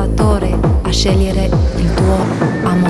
fattore a scegliere il tuo amore.